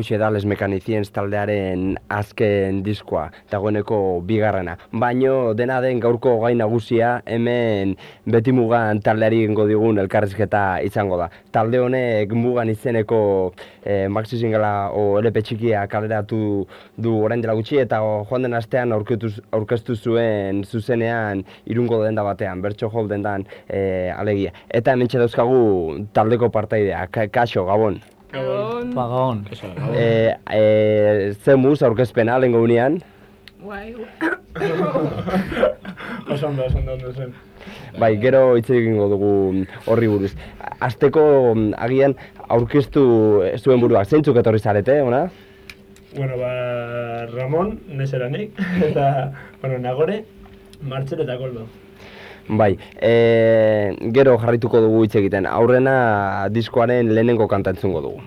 Hau da Les Mekanizienz taldearen azken diskoa, dagoeneko bigarrena. Baino dena den gaurko gai nagusia hemen beti mugan taldeari ingo digun elkarrizketa izango da. Talde honek mugan izeneko e, maxi singela o LP txikia kaleratu du orain dela gutxi eta joan den astean aurkeztu zuen zuzenean irungo denda batean, bertso hol dendan e, alegia. Eta hemen dauzkagu taldeko partaidea, kaixo, gabon. Gabon. Ba, gabon. Eh, eh, ze aurkezpena lengo unean? Bai. Oso ondo, oso ondo, ondo zen. Bai, gero hitz egingo dugu horri buruz. Azteko agian aurkeztu zuen buruak, zeintzuk etorri zarete, ona? Bueno, ba, Ramon, neseranik, eta, bueno, Nagore, Martxel eta Koldo. Bai, e, gero jarrituko dugu hitz egiten. Aurrena diskoaren lehenengo kanta entzungo dugu.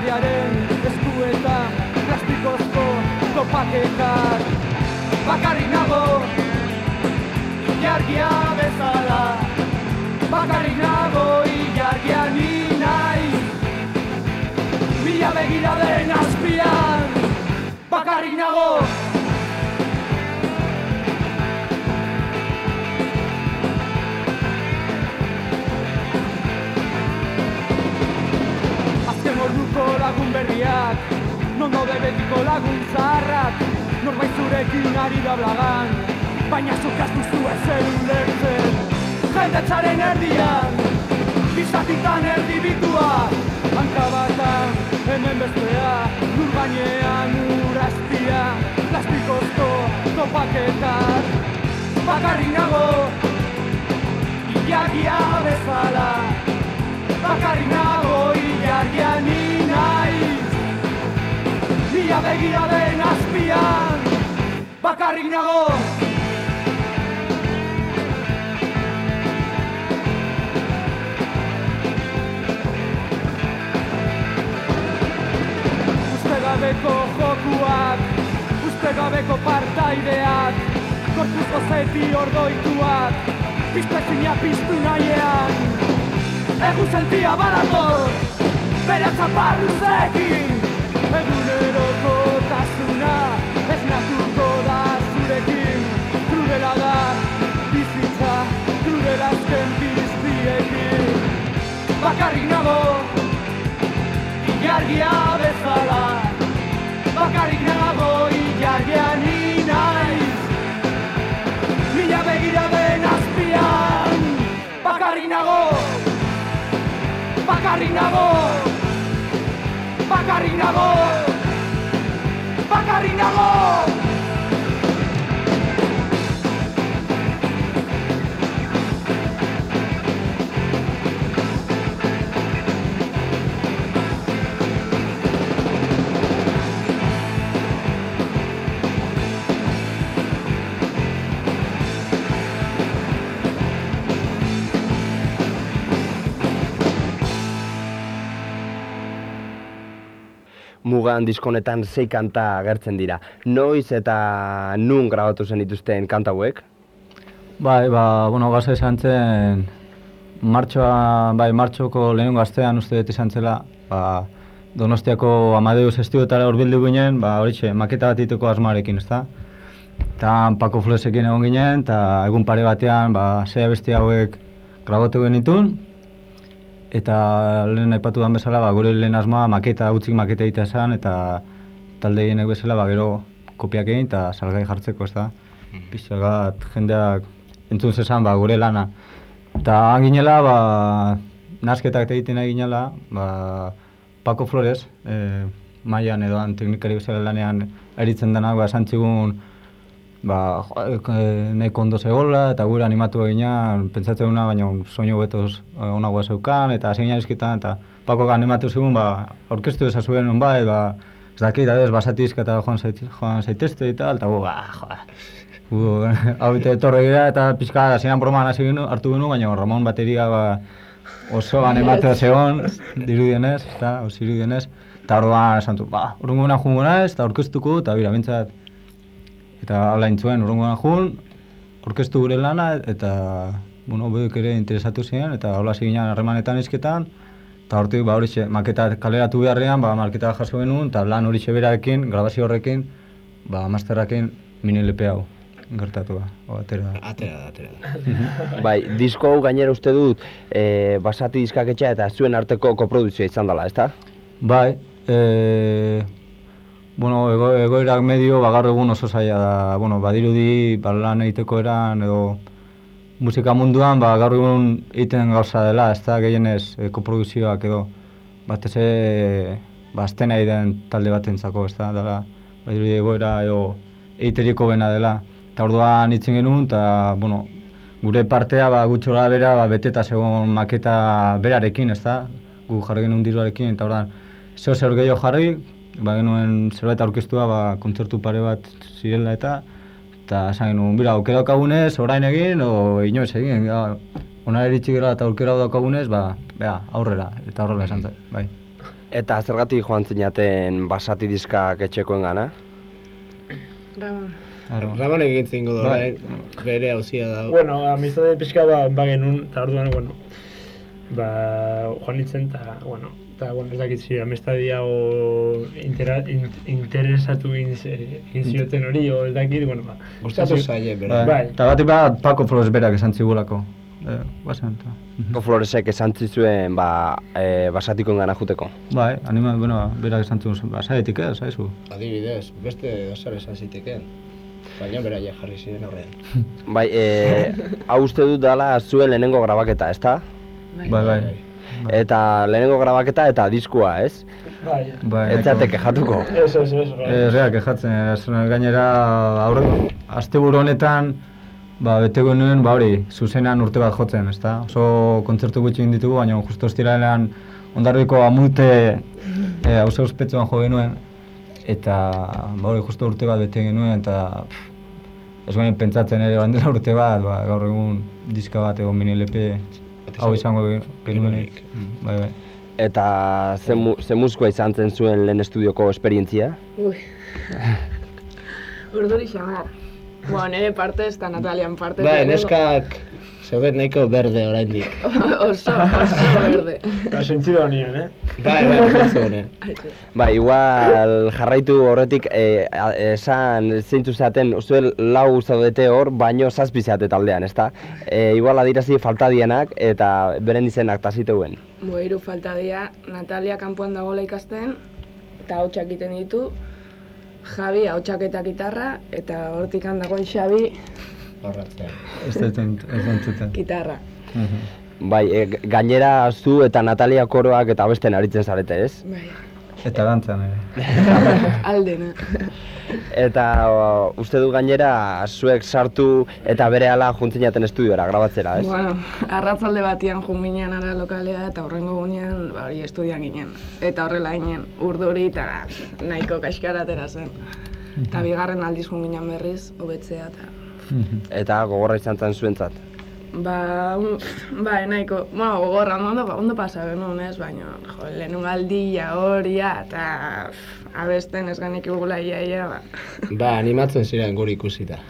Bakardadiaren eskuetan Plastikozko topaketak, bakarrik nago Ilargia bezala. Bakarrik nago ilargia ni naiz Mila begiradaren azpian. Bakarrik nago berriak Non daude betiko lagun zaharrak Norbait zurekin ari da blagan Baina zuk ez duzu ezer ulertzen Jendetzaren erdian Bizatitan erdi bitua Hanka batan hemen bestea Lur gainean uraztia Plastikozko topaketak. Bakarrik nago Ilargia bezala. Bakarrik nago ilargia ni naiz Mila begira den azpian Bakarrik nago. Uste gabeko jokuak, uste gabeko partaideak Korpuz gozeti ordoituak, piztezina piztu nahiean Egu sentia bere zaparruzekin Eguneroko tasuna, ez natuko da zurekin Krudela da, bizitza, krudela azken biztiekin Bakarrik nago, ilargia bezala. Bakarrik nago ilargia ni naiz. Mila begira den azpian Bakarrik nago. Bakarrik nago Bakarrik nago Bakarrik Mugan diskonetan sei kanta agertzen dira. Noiz eta nun grabatu zen dituzten kanta hauek? Bai, ba, bueno, gaza izan zen, martxoa, bai, martxoko lehenengo gaztean uste dut izan zela, ba, Donostiako Amadeus estudioetara urbildu ginen, ba, horitxe, maketa bat iteko asmarekin, ezta? Eta Paco Floresekin egon ginen, eta egun pare batean, ba, zei abesti hauek grabatu genitun, eta lehen aipatu den bezala, ba, gure lehen asmoa maketa, utzik maketa egitea zen, eta talde hienek bezala, ba, gero kopiak egin, eta salgai jartzeko, ez da? Pixka bat, jendeak entzun zezan, ba, gure lana. Eta han ginela, ba, nasketak egiten nahi ginela, ba, Paco Flores, e, mailan edo han teknikari bezala lanean eritzen denak, ba, esan txigun, ba, jo, e, nahiko ondo zegoela, eta gure animatu eginan, pentsatzen duna, baina soinu betoz onagoa zeukan, eta hasi izkitan, eta Pako animatu zigun, ba, orkestu ezazuen hon bai, ba, ez dakit, adez, basatizka eta joan, zait, joan zaitezte eta eta gu, ba, joa, gu, hau bite etorre gira, eta pixka, hasieran broman hasi hartu ginu, baina Ramon bateria, ba, oso animatu zegoen, dirudienez, eta, oso dirudienez, eta orduan esan du, ba, urrungo gana jungo naiz, eta orkestuko, eta bira, bintzat, eta ala intzuen, urrungo gana jun, orkestu gure lana, eta, bueno, beuk ere interesatu ziren, eta hola hasi ginen harremanetan izketan, eta hortik, ba, horixe, maketa kaleratu beharrean, ba, maketa jaso genuen, eta lan horixe berarekin, grabazio horrekin, ba, masterrakin mini hau gertatu da, o, atera da. Atera da, atera da. Bai, disko hau gainera uste dut, e, basati diskaketxea eta zuen arteko koprodukzioa izan dela, ezta? Bai, e, bueno, ego, egoerak medio, ba, gaur egun oso zaila da, bueno, badirudi, ba, lan egiteko eran, edo, musika munduan, ba, gaur egun egiten gauza dela, ez da gehienez e, koprodukzioak edo, batez ere, ba, azten nahi den talde batentzako, ez da, dela, badirudi egoera edo, egiteriko bena dela. Eta orduan hitzen genuen, eta, bueno, gure partea, ba, gutxora bera, ba, beteta zegoen maketa berarekin, ez da, gu jarri genuen diruarekin, eta orduan, zeo zer gehiago jarri, ba, genuen zerbait aurkeztua, ba, kontzertu pare bat zirela eta, eta esan genuen, bira, aukera daukagunez, orain egin, o inoiz egin, ja, ona eritxik gara eta aukera daukagunez, ba, bea, aurrera, eta horrela esan zen, bai. Eta zergatik joan zinaten basati diskak etxekoen gana? Ramon. Ramon egin zingo da, Bai. orain, bere hauzia da. Bueno, amistade pixka ba, ba genuen, eta orduan, bueno, ba, joan nintzen, eta, bueno, eta, bueno, ez dakit zi, amestadia o intera, in, interesatu egin ze- egin zioten hori, o ez dakit, bueno, ba. Gustatu Zatu- zaie, Bai. bera. Bai. Eta bat bat Paco Flores berak esan zigulako. Eh, bazen, eta. Ko Floresek esan zizuen ba, e, basatikoen gana juteko. Bai, anima, bueno, berak esan zuen, ba, zaetik ez, zaizu. Adibidez, beste zer esan ziteken. Baina beraia jarri ziren aurrean. Bai, e, hau uste dut dela zuen lehenengo grabaketa, ezta? Bai, bai. Eta lehenengo grabaketa eta diskua, ez? Bai, Bai, Ez zate kejatuko. ez, ez, ez, bai. Ez kejatzen, gainera aurre, asteburu honetan, ba, beteko nuen, ba hori, zuzenean urte bat jotzen, ezta? Oso kontzertu gutxi egin ditugu, baina justo ostiralean ondarriko amute e, hauze ospetsuan jo genuen, eta ba hori, justo urte bat bete genuen, eta pff, ez genuen pentsatzen ere bandela urte bat, ba, gaur egun diska bat egon mini hau izango genuen. Bai, bai. Eta ze, mu, ze muskoa izan zen zuen lehen estudioko esperientzia? Ui. Urduri xamar. Bueno, nire partez eta Natalian partez. Bai, lehenengo- neskak zeuden nahiko berde oraindik. oso, oso berde. Ba, sentzido honien, eh? Bai, bai. Ba, igual jarraitu horretik e, a- esan zeintzu zaten, zuen lau zaudete hor, baino zazpi zate taldean, ezta? E, igual adirazi falta dienak eta beren izenak tasiteuen. Bo, hiru falta dira, Natalia kanpoan dagoela ikasten, eta hautsak egiten ditu, Javi hautsak eta gitarra, eta hortik dagoen Xabi Horratzean. Ez dut gitarra. Mhm. Bai, e, gainera zu eta Natalia koroak eta besten aritzen zarete, ez? Bai, Eta dantzan ere. aldena. Eta o, uste du gainera zuek sartu eta berehala juntzinaten estudiora grabatzera, ez? Bueno, arratzalde batian jun ginen ara lokalea eta horrengo gunean, ba hori estudian ginen. Eta horrela ginen, urduri eta nahiko kaskara atera zen. Eta bigarren aldiz jun ginen berriz, hobetzea eta... Eta gogorra izan zen zuentzat. Ba, un, ba, nahiko, bueno, gogorra, ondo, ondo pasa genuen ez, baina, jo, lehenun aldia horia, eta abesten ez ganik igula ia, ia, ba. Ba, animatzen ziren guri ikusita.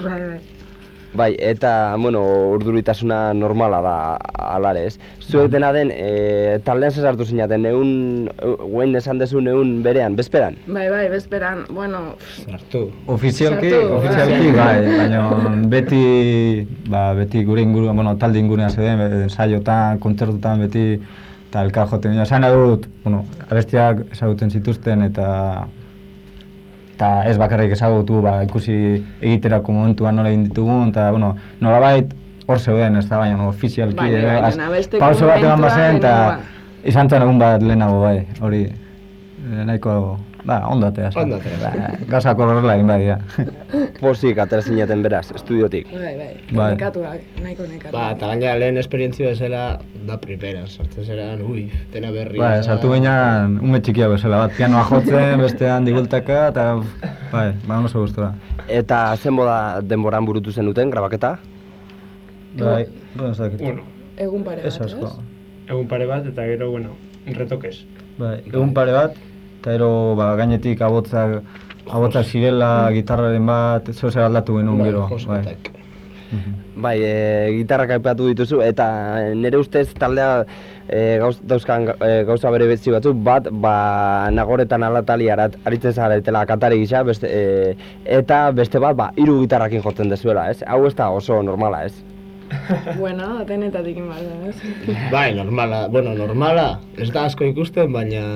bai, bai. Bai, eta, bueno, urduritasuna normala da alare, ez? Zuek dena den, e, taldean zesartu zinaten, egun, guen esan dezu egun berean, bezperan? Bai, bai, bezperan, bueno, Sartu. Ofizialki, Sartu, ofizialki bai. bai, baina beti, ba, beti gure inguruan, bueno, talde inguruan zeuden, ensaiotan, kontzertutan beti, eta elkar joten dira. Esan dut, bueno, abestiak ezagutzen zituzten eta eta ez bakarrik ezagutu, ba, ikusi egiterako momentuan nola egin ditugun, eta, bueno, nolabait hor zeuden, ez da, baina no, ofizialki, Baina, eh, baina, az- abesteko pauso bat eman bazen, eta. Izan zen egun bat lehenago bai, hori eh, nahiko, ba, ondo atea. zen. Ondo atera. Ba, Gauzak horrela egin bai, ja. Pozik atera zineten beraz, estudiotik. Bai, bai, Bai. nekatuak, nahiko nekatuak. Ba, eta gaina lehen esperientzia bezala da primera, sartzen zeran, ui, dena berri. Ba, sartu ginean ume txikia bezala bat, pianoa jotzen, bestean digultaka, eta bai, ba, oso gustora. Eta zen moda denboran burutu zenuten grabaketa? Bai, bueno, ez dakit. Bueno, Egun pare bat, Ez egun pare bat eta gero, bueno, retokez. Bai, egun pare bat, eta gero ba, gainetik abotzak, abotzak zirela, gitarraren bat, zeo zer aldatu genuen gero. Bai. Joskotak. Bai, e, gitarrak aipatu dituzu, eta nire ustez taldea e, gauz, dauzkan e, gauza bere betzi batzuk, bat, ba, nagoretan alatali arat, aritzen zaretela kantari gisa, beste, e, eta beste bat, ba, hiru gitarrakin jotzen dezuela, ez? Hau ez da oso normala, ez? Bueno, denetatik inbala, ez? Bai, normala, bueno, normala, ez da asko ikusten, baina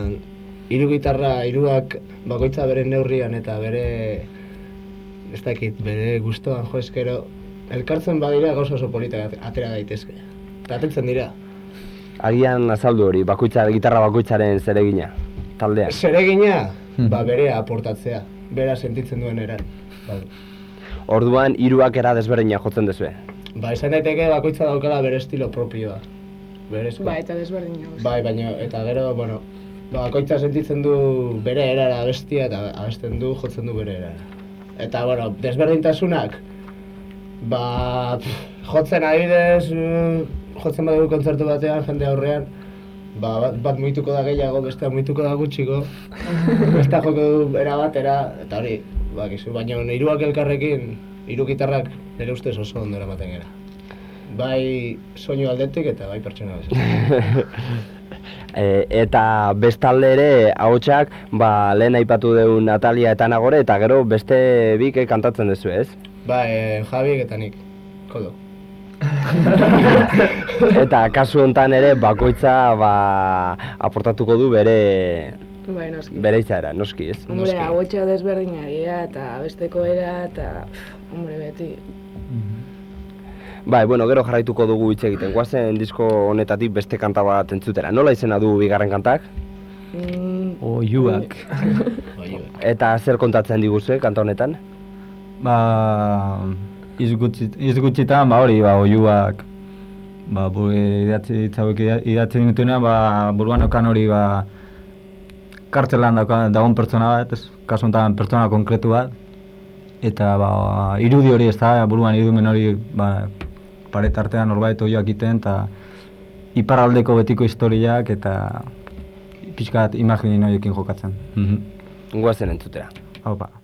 hiru gitarra, hiruak bakoitza bere neurrian eta bere, ez dakit, bere gustoan jo eskero, elkartzen badira gauza oso politak at- atera daitezke. Eta atetzen dira. Agian azaldu hori, bakoitza, gitarra bakoitzaren zeregina, taldean. Zeregina, Mhm. ba berea aportatzea, bera sentitzen duen eran. Bai. Orduan hiruak era desberdina jotzen dezue. Ba, esan daiteke bakoitza daukala bere estilo propioa. Berezkoa. Bai, eta desberdin nago. Bai, baina, eta gero, bueno, ba, bakoitza sentitzen du bere erara abestia eta abesten du, jotzen du bere erara. Eta, bueno, desberdintasunak, ba, pff, jotzen adibidez, mm, jotzen badugu kontzertu batean, jende aurrean, ba, bat, bat muituko da gehiago, bestea muituko da gutxiko, bestea joko du era batera, eta hori, ba, gizu, baina hiruak elkarrekin, hiru gitarrak nire ustez oso ondo eramaten gara. Bai soinu aldetik eta bai pertsona bezala. E, eta bestalde ere ahotsak ba, lehen aipatu deun Natalia eta Nagore eta gero beste bik kantatzen duzu, ez? Ba, e, Javiek eta nik, kodo. Eta kasu hontan ere bakoitza ba, aportatuko du bere Bai, noski. bere izaera, noski, ez? Hombre, desberdinak dira, eta besteko era, eta, hombre, beti. Bai, bueno, gero jarraituko dugu hitz egiten. Guazen disko honetatik beste kanta bat entzutera. Nola izena du bigarren kantak? Mm, Oiuak. Bai, bai. Eta zer kontatzen diguzue kanta honetan? Ba, izgutzi, izgutzitan, ba hori, ba, oiuak, ba, bu, idatzi ida- idatzi dituenean, ba, buruan okan hori, ba, kartzelan dagoen pertsona bat, ez, kasu honetan pertsona konkretu bat, eta, ba, irudi hori, ez da, buruan irudimen hori, ba, paret artean norbait oioak iten, eta iparraldeko betiko historiak, eta pixkat imaginin horiekin jokatzen. Mhm. Guazen entzutera. Haupa. Zauriak,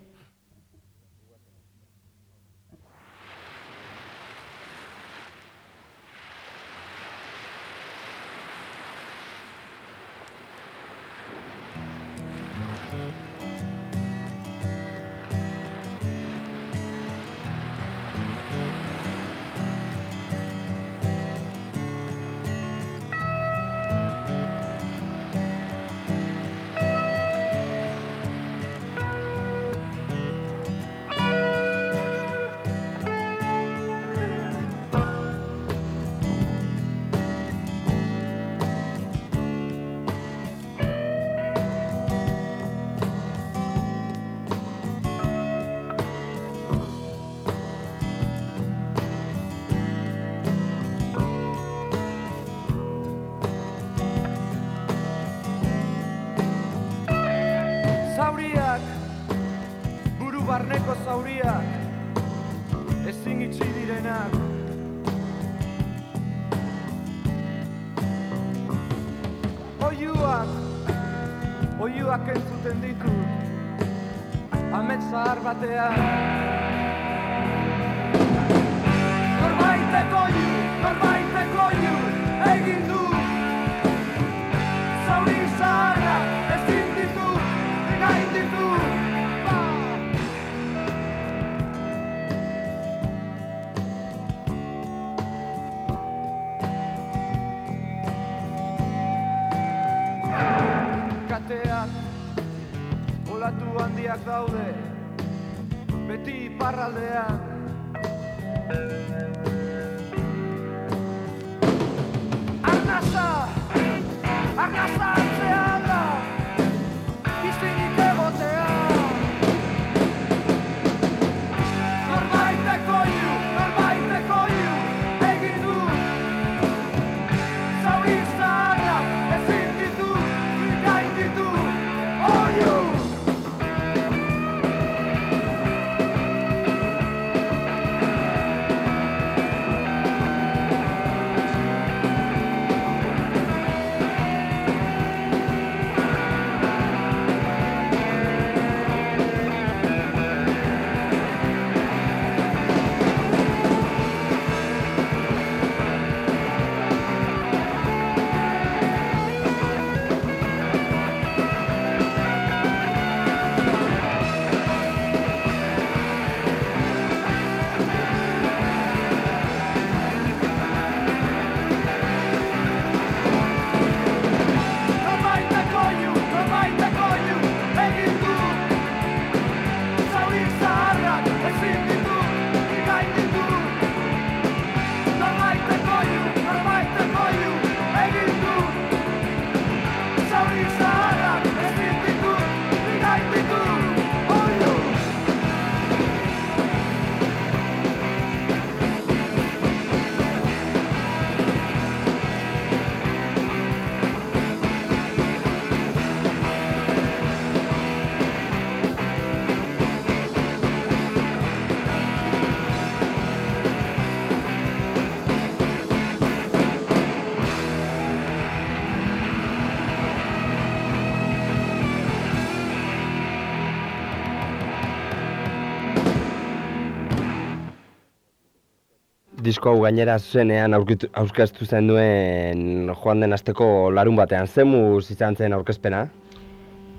disko hau gainera zuzenean aurkitu- aurkeztu zen duen joan den asteko larun batean. Zemuz izan zen aurkezpena?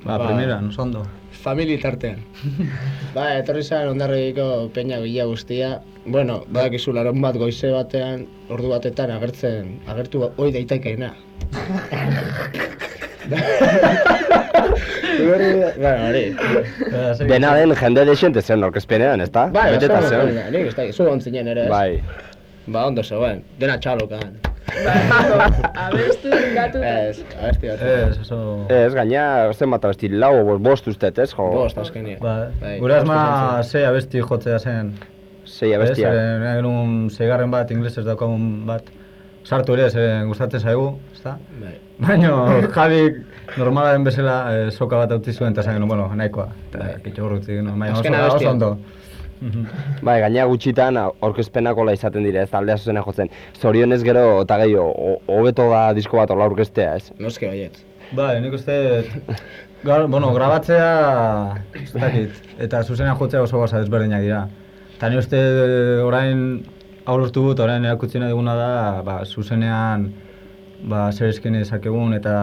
Ba, Ba. primeran, oso ondo. Famili tartean. ba, etorri zen ondarribiko peña gila guztia. Bueno, badakizu laron bat goize batean, ordu batetan agertzen, agertu ba- hoi daitekeena. Bueno, hori. Dena den jende desente zen aurkezpenean, ezta? Bai, oso, Beteta ondo, zegoen. nik ez da, zu ontzinen ere, ez? Bai. Ba, ondo zegoen, dena txalokan. Abestu, gatu. Ez, abesti bat. Ez, oso... Ez, gaina, zenbat abesti, lau o bost ustet, ez? Jo, Bost, azkenia. Ba, Bai, gure asma bost izan zei abesti jotzea zen. sei abestiak. Ez, eh, genuen zeigarren bat, inglesez daukagun bat. Sartu ere, zeren gustatzen zaigu, ezta? Bai. Baina, Javik normalaren bezala eh, soka bat auti zuen, eta genuen, bueno, nahikoa. Eta Bai. kitxo urrutzi genuen, baina oso, Azken oso abestia. ondo. Bai, gaina gutxitan aurkezpenak hola izaten dire, ez aldea zuzena jotzen. Zorionez gero, eta gehiago, ho- hobeto da disko bat hola aurkeztea, ez? Noske baiet. Bai, nik uste, gaur, bueno, grabatzea, ez dakit, eta zuzenean jotzea oso gauza desberdinak dira. Eta ni uste orain hau lortu dut, orain erakutsi nahi duguna da, ba, zuzenean ba, zer eskene dezakegun eta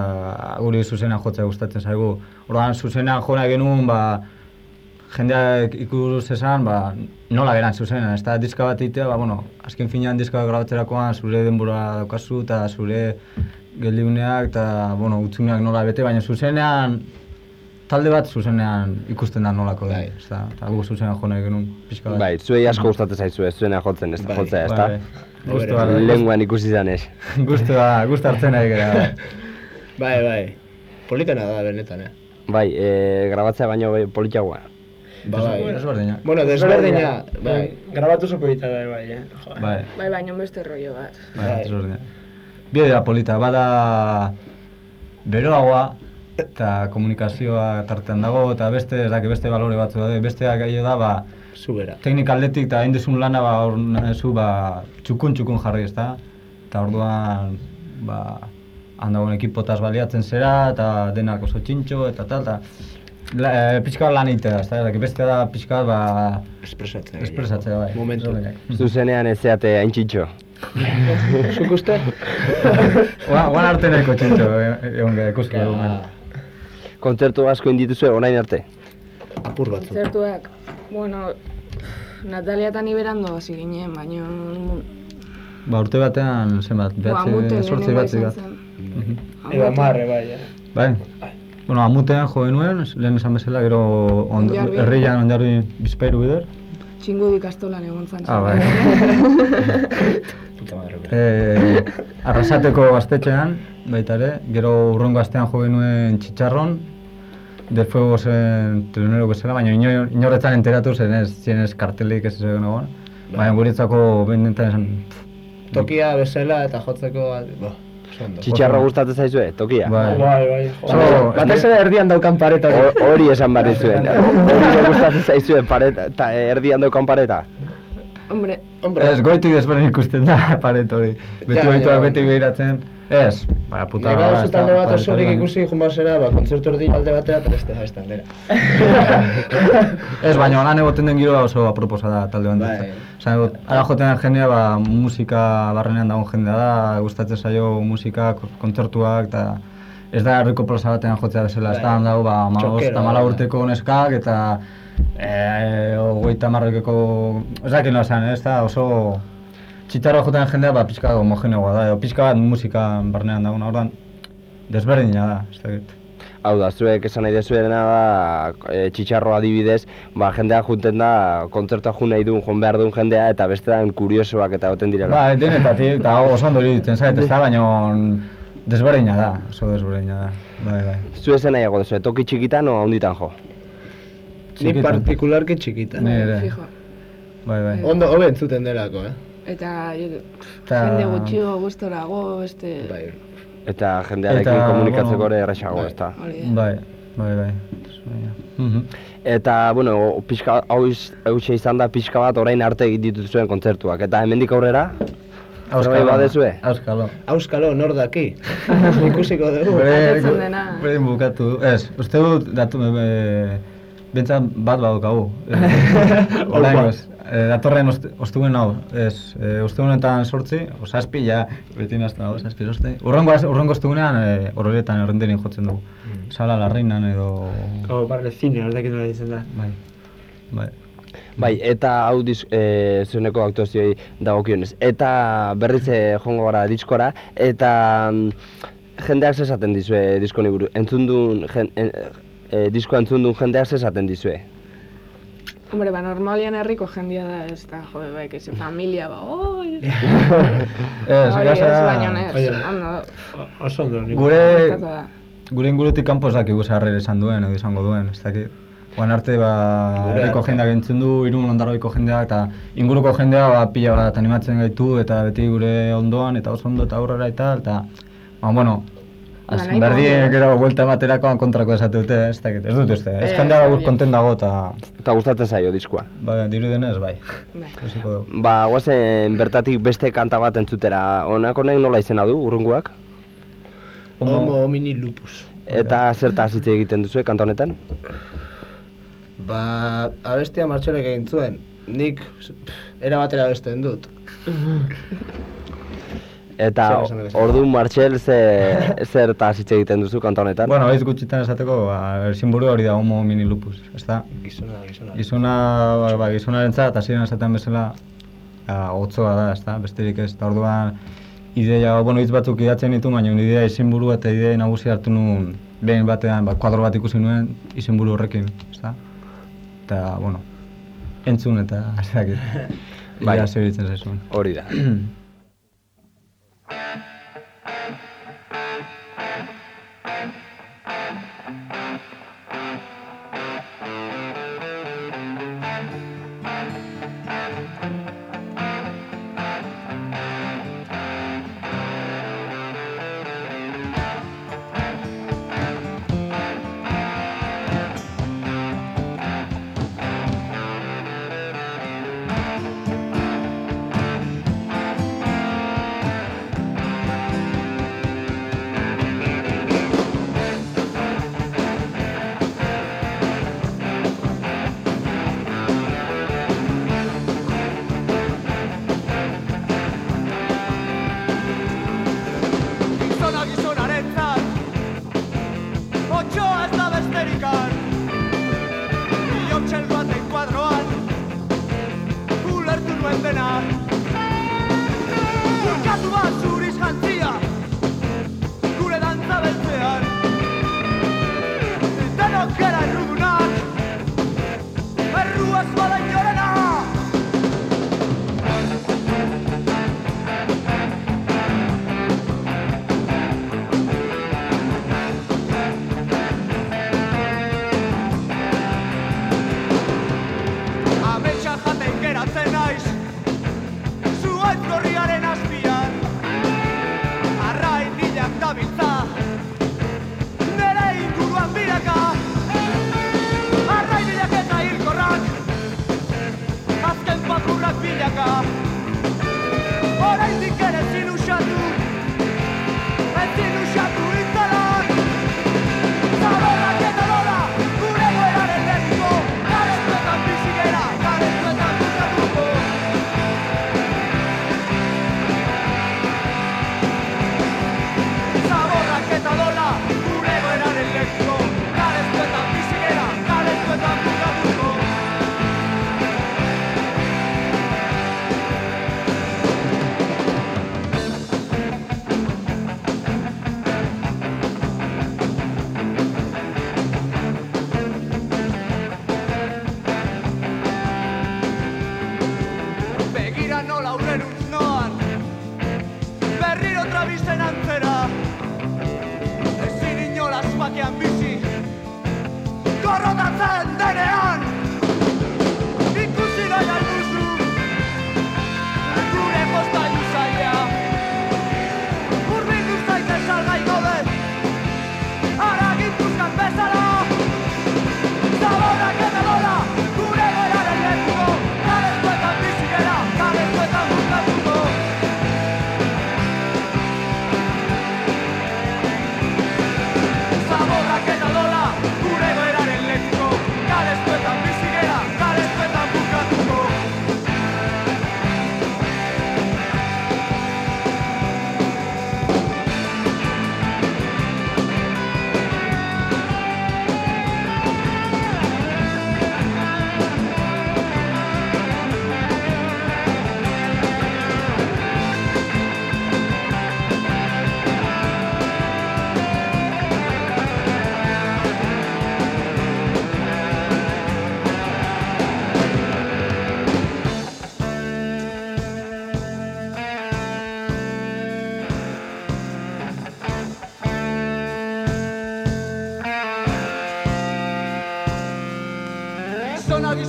guri zuzenean jotzea gustatzen zaigu. Orduan zuzenean jona genuen, ba, jendeak ikus esan, ba, nola geran zuzenean, ez da diska bat egitea, ba, bueno, azken finean diska bat grabatzerakoan zure denbora daukazu eta zure geldiuneak eta, bueno, utzuneak nola bete, baina zuzenean, talde bat zuzenean ikusten da nolako Bai. den, ez da, eta gu zuzenean jo nahi genuen, pixka bat. Bai, zuei asko gustatzen zaizu, ez zuena jotzen, ez Bai, jotzea, ez da? Bai, Gustua, Lenguan ikusi zanez. gustua, gustua hartzen nahi gara. Bai, bai. Politena da benetan, eh? Bai, e, grabatzea baino bai, politagoa. Ba, bai. Desberdina. Bueno, desberdina, bai. Grabatu zoko egita da, bai, eh? Bai, Bai, baina beste rollo bat. bai, Bai. desberdina. Bide da polita, bada beroagoa eta komunikazioa tartean dago eta beste, ez daki, beste balore batzu daude, besteak gehiago da, ba, Zubera. teknik aldetik eta egin duzun lana ba, hor nahezu, ba, txukun txukun jarri ez da, eta orduan, ba, handagoen ekipotaz baliatzen zera, eta denak oso txintxo, eta tal, eta la, e, pixka bat lan egitea, ez da, beste da pixka bat, ba, Espresatzea. espresatzea, bai. Momentu. Desberdinak. Zuzenean ez zeate hain txitxo. Zuk uste? Oa, oan arte nahiko txintxo, e- egon gara, dugu. Ja, Kontzertu asko indituzue orain arte. apur batzuk. Zertuak, bueno, Natalia eta ni berando hasi ginen, baina... Ba, urte batean, zenbat, Ba, lehenengo behatzi izan bat. zen. Mhm. Edo amarre, bai, eh? Bai. Bueno, amutean jo genuen, lehen esan bezala, gero on, herrian ondarbi bizpairu bider. Txingudi kastolan egon zan. Ah, bai. Puta madre. e, arrasateko gaztetxean, baita ere, gero urrongo astean jo genuen txitxarron, del fuego zen telonero bezala, baina inor, inorretzan enteratu zen ez, zien ez kartelik ez zen egon. Baina guretzako benetan esan, Tokia bezala eta jotzeko... Bo. Txitxarro gustatzen zaizue, tokia? bai. Bai, bai, jo. So, Batez ere erdian daukan pareta hori. Ho- Hori esan behar zuen. Hori gustatzen zaizue pareta, eta erdian daukan pareta. Hombre, Hombre, Ez, goitik desberdin ikusten da paret hori. Beti ja. beti behiratzen. Ez, ba, puta. Nik ba, ez da, talde bat paret osorik hori. ikusi jumbasera, ba, kontzertu erdi alde batera, eta beste jaizte aldera. Ez, baina lan egoten den giroa oso aproposa da talde honetan. Bai. Osa, egot, ara joten den jendea, ba, musika barrenean dagoen jendea da, gustatzen zaio musika, ko- kontzertuak, eta ez da herriko plaza batean jotzea bezala, ez da Bai. handago, ba, ma, Txokero, eta mala bai. urteko neskak, eta e, hogeita marrekeko, ez dakit nola esan, ez da oso txitarra joten jendea, ba, pixka homogeneoa da, edo pixka bat musika barnean dagoen, ordan, desberdina da, ez dakit. Hau da, zuek esan nahi dezuena da, e, txitxarro adibidez, ba, jendea junten da, kontzertua jun nahi duen, jon behar duen jendea, eta bestean kuriosoak eta goten direla. Ba, denetatik, eta oso ondo iruditzen zait, ez da, baina desberdina da, oso desberdina da, bai, bai. Zu ezen nahiago duzue, toki txikitan o handitan jo? Ni Txikitan. partikularki txikita. Ni ere. fijo. Bai, bai. Ondo, hobe entzuten delako, eh? Eta jo, Ta- jende gutxigo gustorago, beste... Bai. Eta jendearekin Eta, komunikatzeko bueno, ere erresago, bai. ez da. Bai, bai, bai. Mhm. Eta, bueno, pixka, hau hauxe izan da pixka bat orain arte egin dituzuen kontzertuak. Eta hemendik aurrera, Zerbait badezue? Auskalo. Auskalo, nor daki. Ikusiko dugu. Bere bukatu. Ez, uste dut datu, e, Bentsat bat badaukagu. Eh, Oraingoz, eh, datorren ost, ostugun hau, ez, eh, ostugunetan sortzi, osazpi, ja, beti nazten dago, osazpi, oste. Urrengo, urrengo ostugunean, eh, horretan errenderin jotzen dugu. Sala larreinan edo... Hau, barre zine, dakit nola ditzen da. Bai, bai. Bai, eta hau diz, e, zuneko aktuazioi dagokionez. Eta berriz e, jongo gara diskora, eta mm, jendeak zesaten dizue disko niburu. Entzun duen, jen, e, e, diskoa entzun duen jendeak zesaten dizue. Hombre, ba, normalian herriko jendia da, ez da, jode, bai, que se familia, ba, oi, Ez, hori ez, baina ez, ondo, Oso ondo, nik. Gure, gure ingurutik kanpo ez dakigu zarrer esan duen, edo izango duen, ez dakit. Oan arte, ba, herriko jendeak entzun du, irun ondarroiko jendea, eta inguruko jendea, ba, pila bat animatzen gaitu, eta beti gure ondoan, eta oso ondo eta aurrera eta, eta, ba, bueno, Ba, ondo. gero buelta baterakoan kontrako esate dute, ez dakit, ez dut uste, ez Eh, jendea hori. konten dago, eta, Eta gustatzen zaio diskoa. ba, dirudenez, bai, Bai. dugu. Ba, guazen bertatik beste kanta bat entzutera. Honak honek nola izena du, urrunguak? Homo homini lupus. Eta zertaz hitz egiten duzue kanta honetan? Ba, abestia martxolek egin zuen. Nik pff, era batera abesten dut. Eta Zer esan duzu? ordu Martxel ze, zertaz hitz egiten duzu kanta honetan? Bueno, haiz gutxitan esateko, ba, zinburu hori da homo mini lupus, ez da? Gizona, gizona. Gizona, ba, ba, gizonaren zat, hasieran esaten bezala, ba, otzoa da, ez da, besterik ez, eta orduan, ideia, bueno, hitz batzuk idatzen ditu, baina ideia izenburu eta ideia nagusi hartu nuen, behin batean, ba, kuadro bat ikusi nuen, izenburu horrekin, ez da? Eta, bueno, entzun eta, ez dakit, Bai. bai, zer ditzen zaizun. Hori da. Thank you.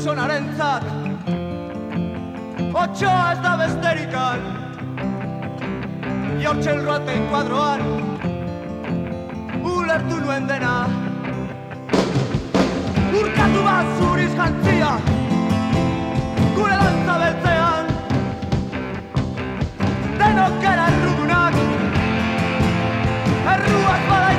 Gizonaren zat Otxoa ez da besterikan. Jortxel roaten kuadroan. Ulertu nuen dena. Urkatu bat zuriz jantzia. Gure dantza beltzean. Denok gara errudunak Erruak bada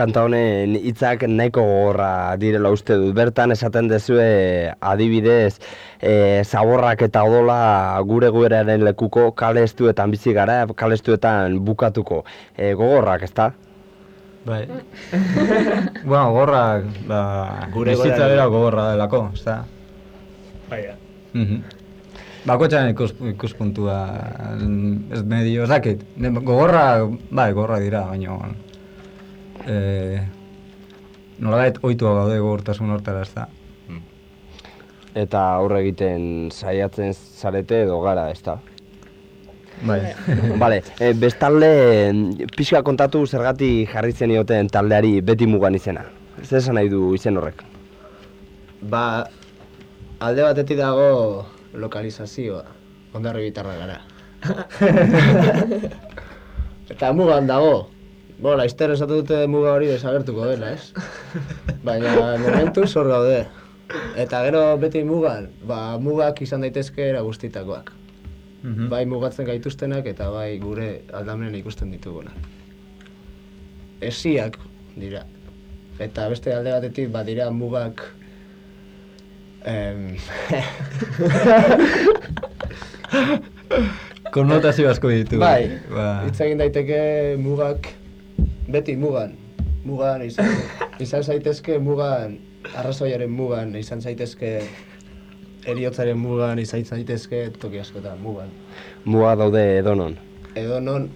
Kanta honen hitzak nahiko gogorra direla uste dut. Bertan esaten dezue adibidez e, zaborrak eta odola gure gueraren lekuko kale estuetan bizi gara, kale estuetan bukatuko. E, gogorrak, ezta? Bai. bueno, gorrak, ba, Gure bizitza bera gogorra delako, ezta? Bai, da. Mhm. Bakotxan ikus, ikuspuntua, mm, ez medio, ez dakit. Ne- Gogorra, bai, gogorra dira, baina... E, nolabait oitua gaude gogortasun hortara, ez da? Eta aurre egiten saiatzen zarete edo gara, ezta? Bai. Vale, e, bestalde pixka kontatu zergatik jarri zenioten taldeari beti mugan izena. Zer esan nahi du izen horrek? Ba, alde batetik dago lokalizazioa, ondarri bitarra gara. Eta mugan dago. Bo, laizter esatu dute muga hori desagertuko dela, ez? Baina momentu zor gaude. Eta gero beti mugan, ba, mugak izan daitezke era guztitakoak. Mhm. Bai mugatzen gaituztenak eta bai gure aldamenen ikusten ditugunak. Esiak dira. Eta beste alde batetik badira mugak em, Konnotazio asko ditu. bai, Ba, egin daiteke mugak beti mugan. Mugan izan, izan zaitezke mugan, arrazoiaren mugan, izan zaitezke eriotzaren mugan, izan zaitezke toki askotan mugan. Muga daude edonon. Edo non...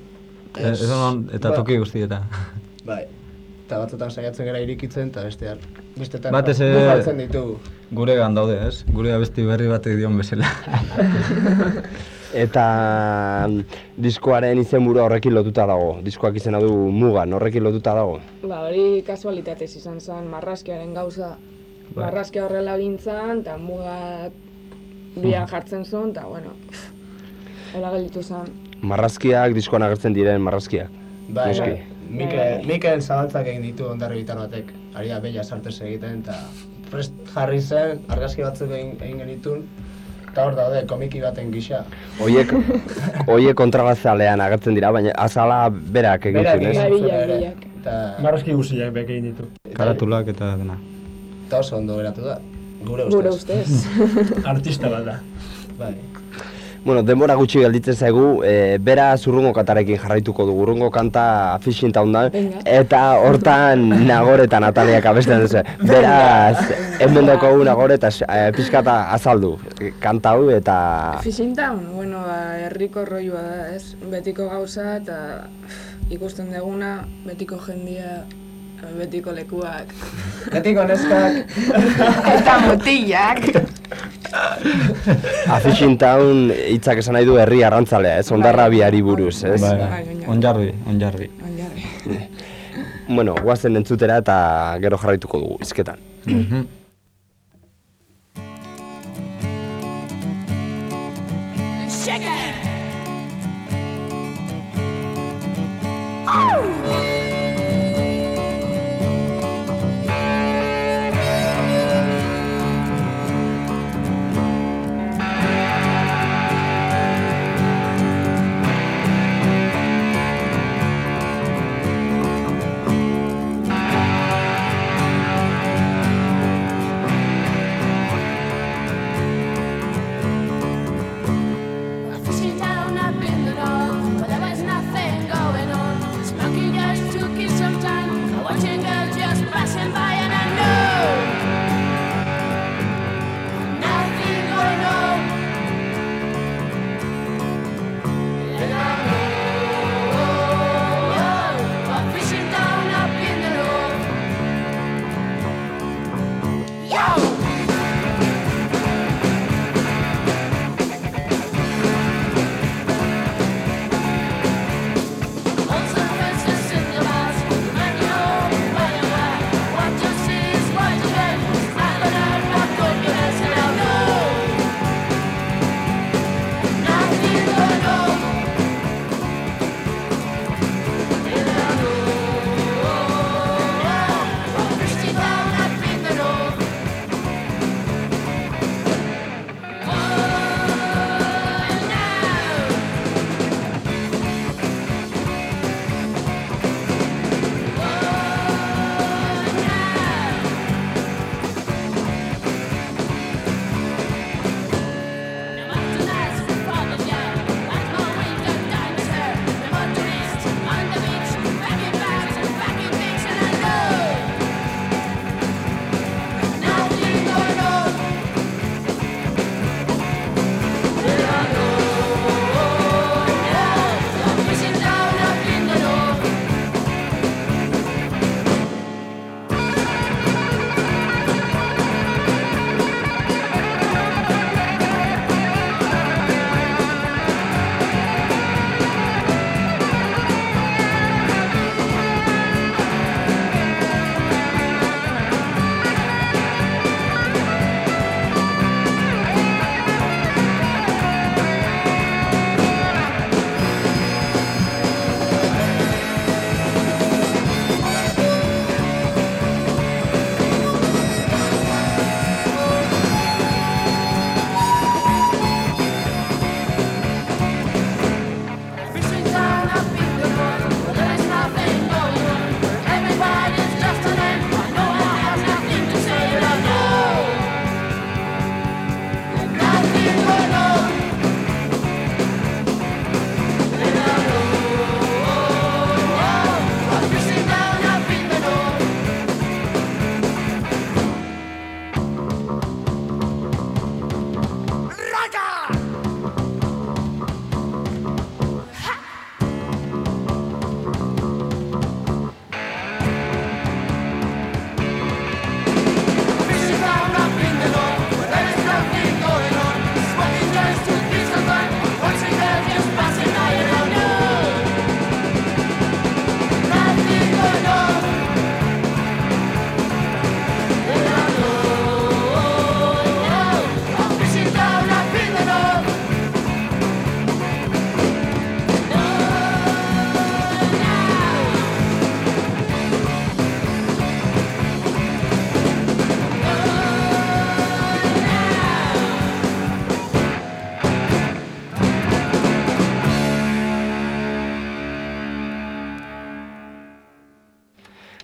e- ez non, eta ba, toki guztietan. Bai. Eta batzutan saiatzen gara irikitzen, eta bestean, bestetan Batez ere- ditugu. Gure gan daude, ez? Gure abesti berri batek dion bezala. Eta mm, diskoaren izenburua horrekin lotuta dago. Diskoak izena du mugan, horrekin lotuta dago. Ba, hori kasualitatez izan zen, marrazkiaren gauza. Bai. Marrazkia horrela gintzan, eta mugak bian jartzen zuen, eta bueno, hola gelditu zen. Marrazkiak diskoan agertzen diren marrazkiak. Bai, Noski. bai. Mikel, Mikel zabaltzak egin ditu ondarri bitar batek. Ari da bella sartez egiten, eta prest jarri zen, argazki batzuk egin, egin genitun, eta hor daude, komiki baten gisa. Oiek, oiek kontrabazalean agertzen dira, baina azala berak egin zuen, ez? Egin. Eta, Marrazki guztiak bek egin ditu. Karatulak eta dena. eta oso ondo geratu da. Gure ustez. Gure ustez. Artista bat da. Bai. Bueno, denbora gutxi gelditzen zaigu, e, bera zurrungo katarekin jarraituko dugu, urrungo kanta fishing town da, eta hortan Nagore eta Nataliak abesten duzu. Beraz, hemen daukagu Nagore eta e, pixkata azaldu, kanta hau eta... Fishing Town, bueno, ba, herriko roioa da, ez? Betiko gauza eta ikusten deguna, betiko jendia, betiko lekuak. Betiko neskak, eta mutilak. A fishing town hitzak esan nahi du herri arrantzalea, ez? Ondarra biari buruz, ez? Bai, Bai, oinarri. onjarri, onjarri. Oinarri. Bueno, guazen entzutera eta gero jarraituko dugu, izketan. Yo!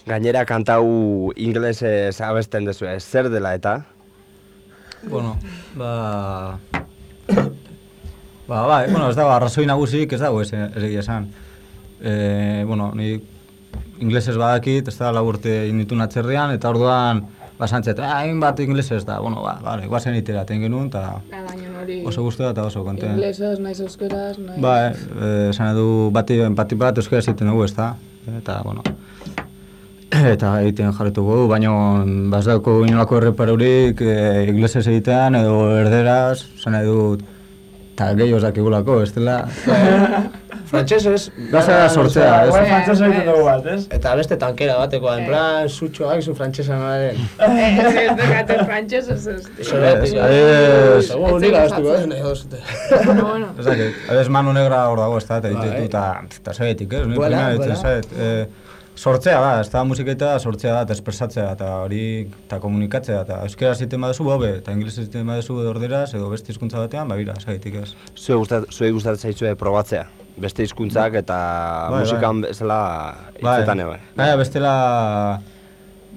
Gainera kantau inglesez abesten dezu, zer dela eta? Bueno, ba... ba, ba, eh, bueno, ez dago, arrazoi nagusirik ez dago, ez eh, egia esan. E, bueno, ni inglesez badakit, ez da laburte inditu natzerrean, eta orduan, basantzet, ah, hainbat inglesez da, bueno, ba, vale, guazen itera, ten genuen, eta ah, oso guztua eta oso konten. Inglesez, naiz euskeraz, naiz... Ba, eh, eh esan edu, bati, bati bat euskeraz egiten dugu, ez da, eta, bueno, eta egiten jarretuko du, baina baz dauko inolako erreparurik e, eh, inglesez egitean edo erderaz, zan nahi dut, eta gehi osak igulako, ez dela... Frantsesez... Gaza sortzea, ez? Gure egiten dugu bat, ez? Eta beste tankera batekoa, en plan, sutxoak, zu frantsesa nolaren. Ez ez dukaten frantsesez ez. Ez, adibidez... Nik abestuko, ez eh, nahi dozute. Ez dakit, adibidez manu negra hor dago, ez da, eta ditu, bai. eta zebetik, ez? Buena, buena sortzea da, ez da musiketa sortzea da, eta espresatzea, eta hori, eta komunikatzea, eta euskera ziten baduzu bobe, eta inglesez ziten baduzu orderaz, edo beste hizkuntza batean, ba, bira, zebetik ez. Zue gustat, zuei gustatzen zaizue probatzea. Beste hizkuntzak eta Bai, musikan bezala hitzetan ere. Baina, bestela,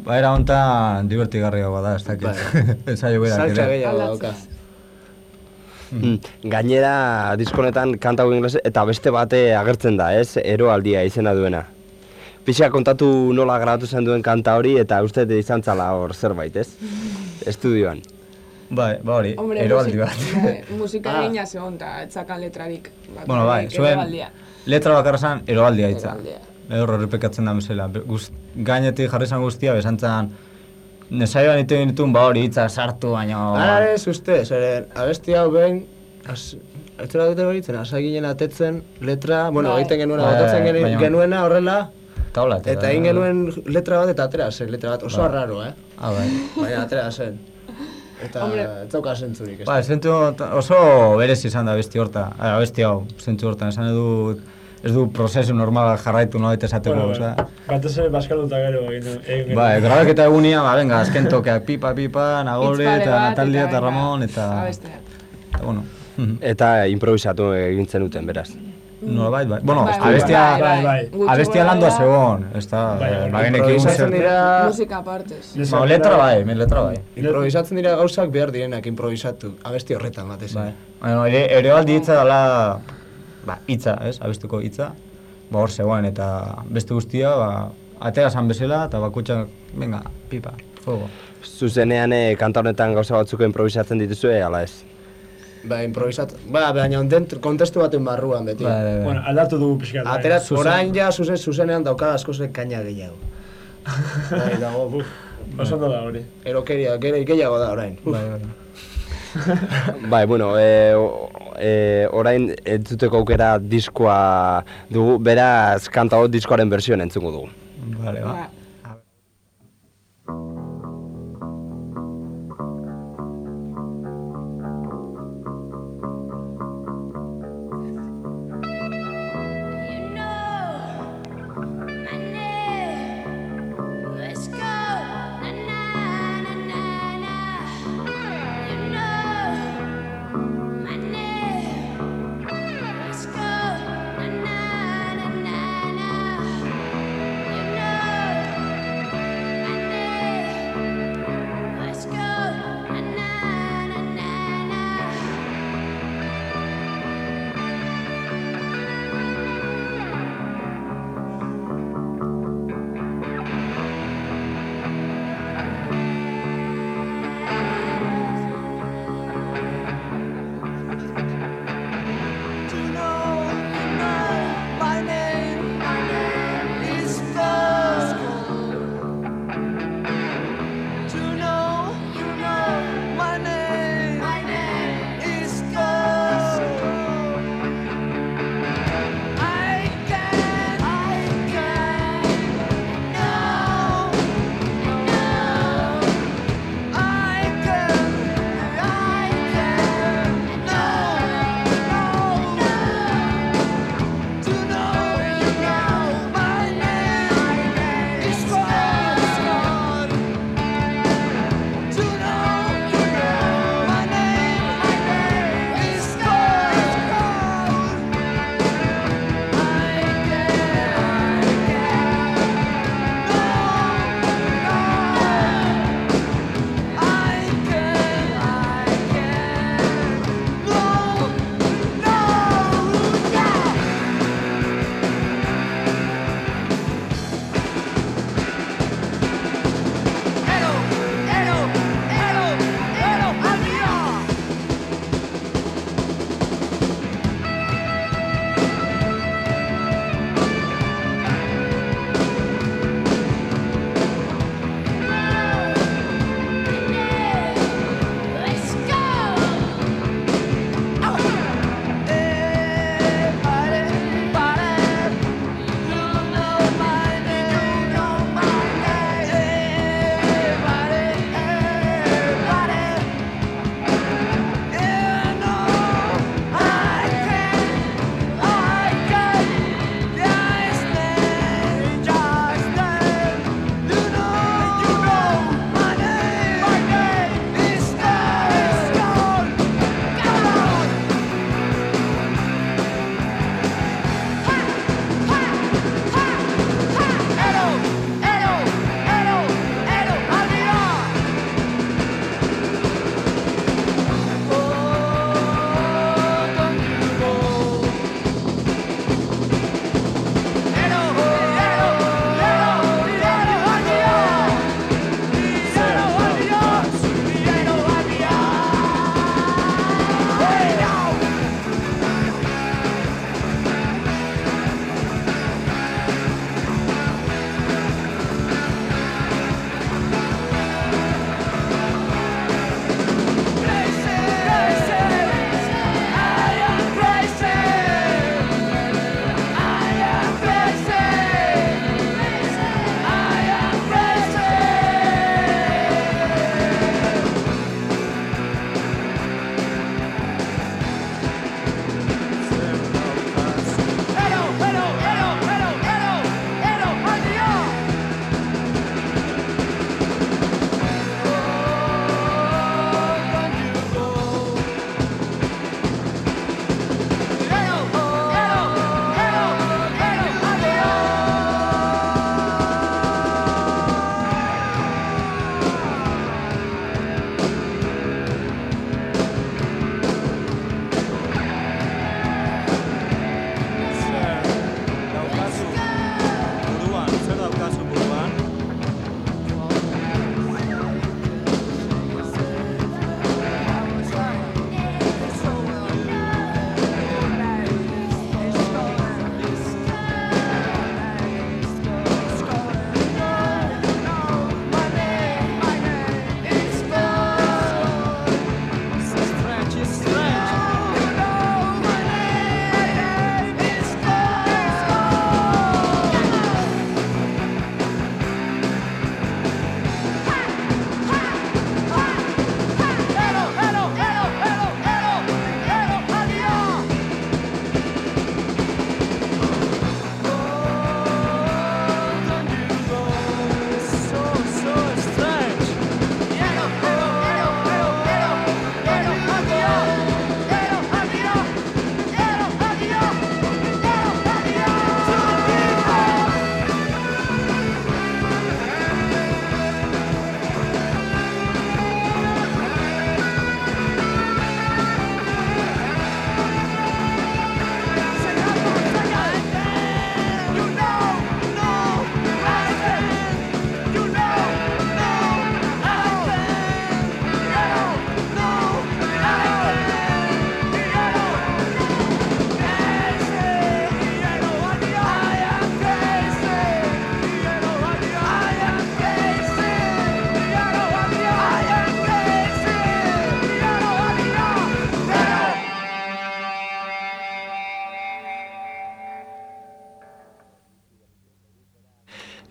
ba, era hontan divertigarriagoa da, ez dakit. Ez zaio berak Saltza ere. gehiago dauka. Mm. Gainera, diskonetan kanta hau ingles eta beste bate agertzen da, ez? Eroaldia izena duena. Pixa kontatu nola grabatu zen duen kanta hori eta uste dut izan zala hor zerbait, ez? Estudioan. Bai, ba hori, eroaldi bat. bai, musika Ah. egina zegoen, eta etzakan letrarik. Bakarrik Bueno, bai, zuen letra bakarra zen eroaldia hitza. Eroaldia. Hor errepekatzen da Guz, gainetik jarri zen guztia, besantzan, nesaioan ite genituen ba hori hitza sartu, baina... Ara ez uste, zeren abesti hau behin, az, beritzen, asa ginen atetzen letra, bueno, Bai. egiten genuena, Bai, botatzen genuena horrela, Taula, eta egin genuen letra bat eta atera zen, letra bat oso Bai. arraro, eh? Ah, bai. Baina atera zen. Eta ez dauka zentzurik, ez? Ba, zentzu oso berez izan da besti horta, ara, besti hau, zentzu hortan, esan edu, ez du prozesu normal jarraitu noait esateko, Bueno, osea. batez ere baskalduta gero egin du- egin genuen. Bai, grabaketa egunia, ba, venga, azken tokeak, pipa, pipa, Nagore, eta bat, Natalia, eta Ramon, eta... Eta, bueno, Eta improvisatu egin zenuten, beraz. Nola bai, bai. Bueno, Bai, abestia, bai, bai, bai. Gutxi abestia landua zegoen, ez da, Bai, bai, Improvisatzen zer... dira, Musika partez. Nesa- Ba, letra bai, me letra bai. improvisatzen dira gauzak behar direnak improvisatu, abesti horretan batez. Bai. Bueno, ere, ere aldi hitza dela, ba, hitza, ez, abestuko hitza, ba, hor zegoen, eta beste guztia, ba, atera zan bezala, eta bakutxak, venga, pipa, fuego. Zuzenean eh, kanta honetan gauza batzuk improvisatzen dituzue, ala ez? Ba, improvisat, ba, baina dentro, kontestu baten barruan beti. Bai, bai, bai. Bueno, aldatu dugu pixkat. bai. Aterat, zuzen- orain ja zuzen, zuzenean dauka asko ze kaina gehiago. bai, dago, buf, Oso da hori. erokeria, gero gehiago da orain. Uf. Bai, bai. Bai, bueno, e, e, orain entzuteko aukera diskoa dugu, beraz kanta hau diskoaren versioan entzungo dugu. Vale, ba.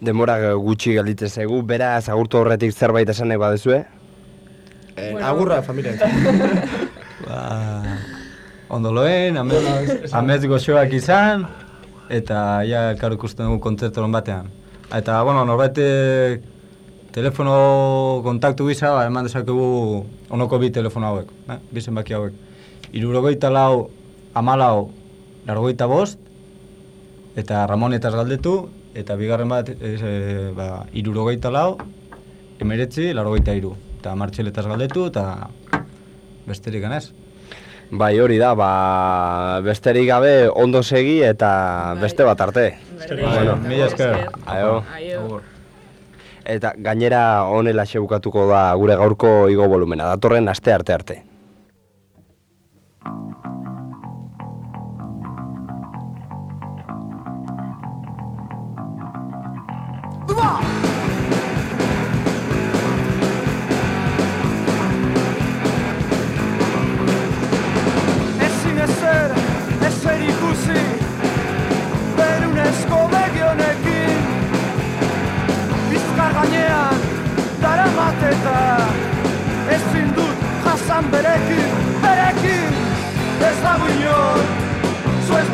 Demora gutxi gelditzen zaigu, beraz agurtu horretik zerbait esan nahi badezue? Eh, Bueno. agurra familia. Ba, ondo loen, amez, amez goxoak izan, eta ja elkar ikusten dugu kontzertu hon batean. Eta, bueno, norbait eh, telefono kontaktu gisa, ba, eman dezakegu onoko bi telefono hauek, eh? bi zenbaki hauek. Irurogeita lau, amalau, largoita bost, eta Ramonetaz galdetu, eta bigarren bat, e, ba, irurogeita lau, emeretzi, largoita iru. Eta martxeletaz galdetu, eta besterik ganez. Bai hori da, ba, besterik gabe ondo segi eta beste bat arte. Bueno, mila esker. Aio. Aio. Eta gainera honela bukatuko da gure gaurko igo volumena, datorren aste arte arte.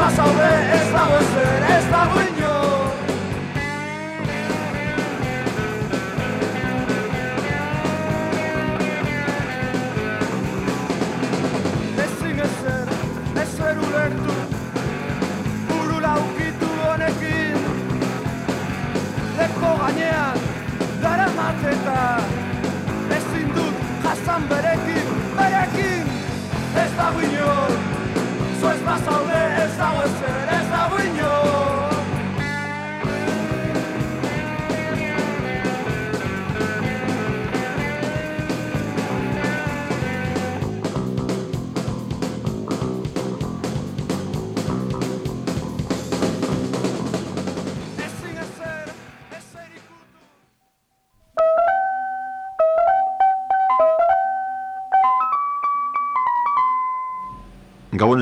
Bazaude Ez dago ezer, ez dago inor ezin ezer, ezer ulertu Buru laukitu honekin. Mateta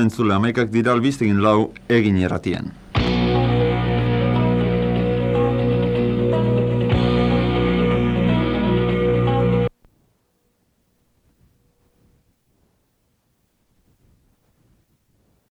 entzule, amaikak dira albiztegin lau egin erratien.